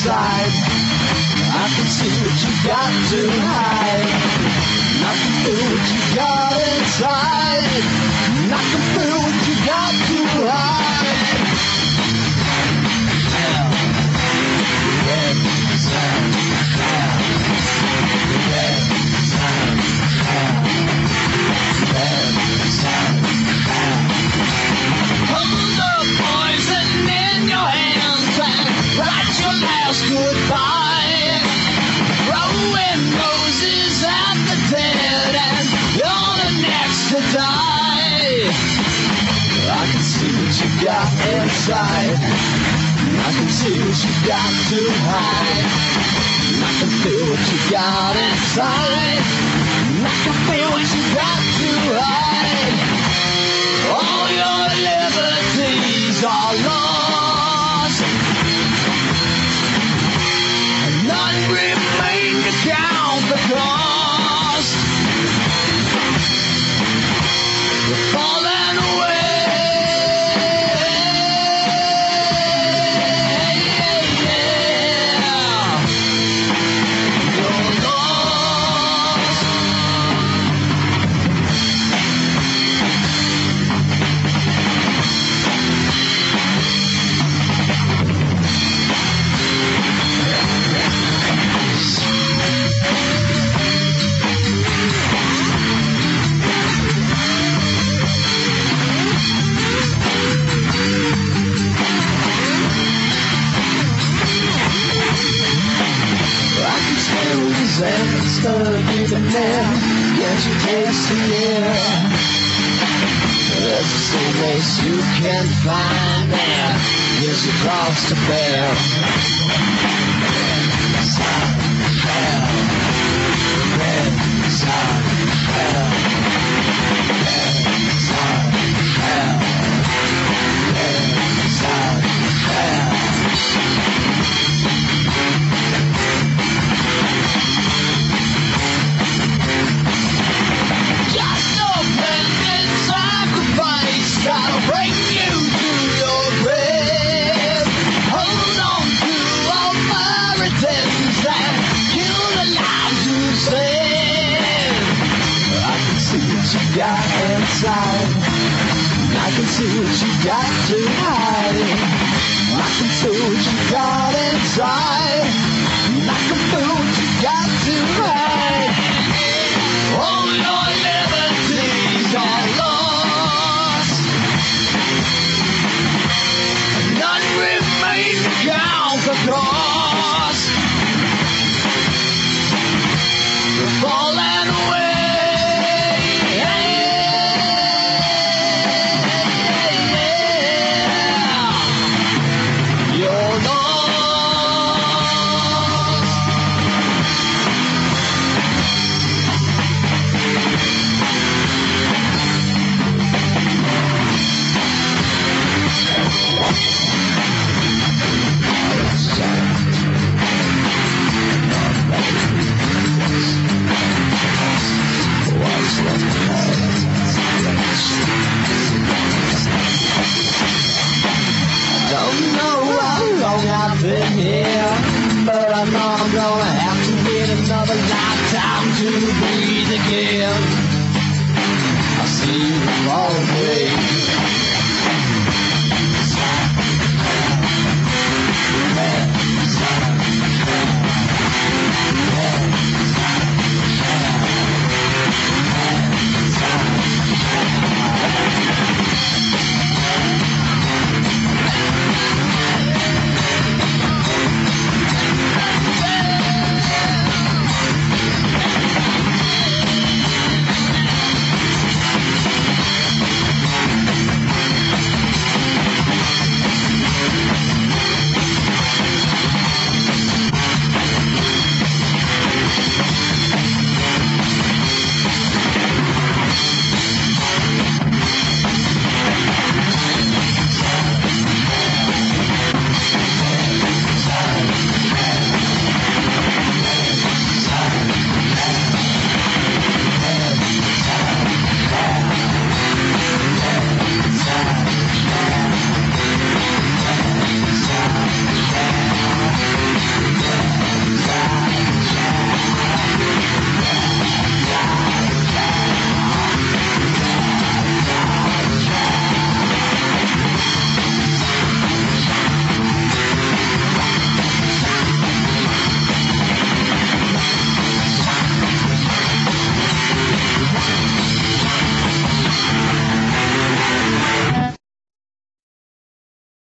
inside. I can see what you got to hide. I can feel what you got inside. I can feel you got inside. I can see what you got to hide. I can feel what you got inside. I can feel what you got to hide. All your liberties are smell gonna be the air. Can't you taste the air? There's a place you can find there. Here's your cross to bear. Red hell. Red side, inside. I can see what you got to hide. I can see what you got inside. Long I've been here, but I know I'm gonna have to get another lifetime to breathe again. I see the wrong way.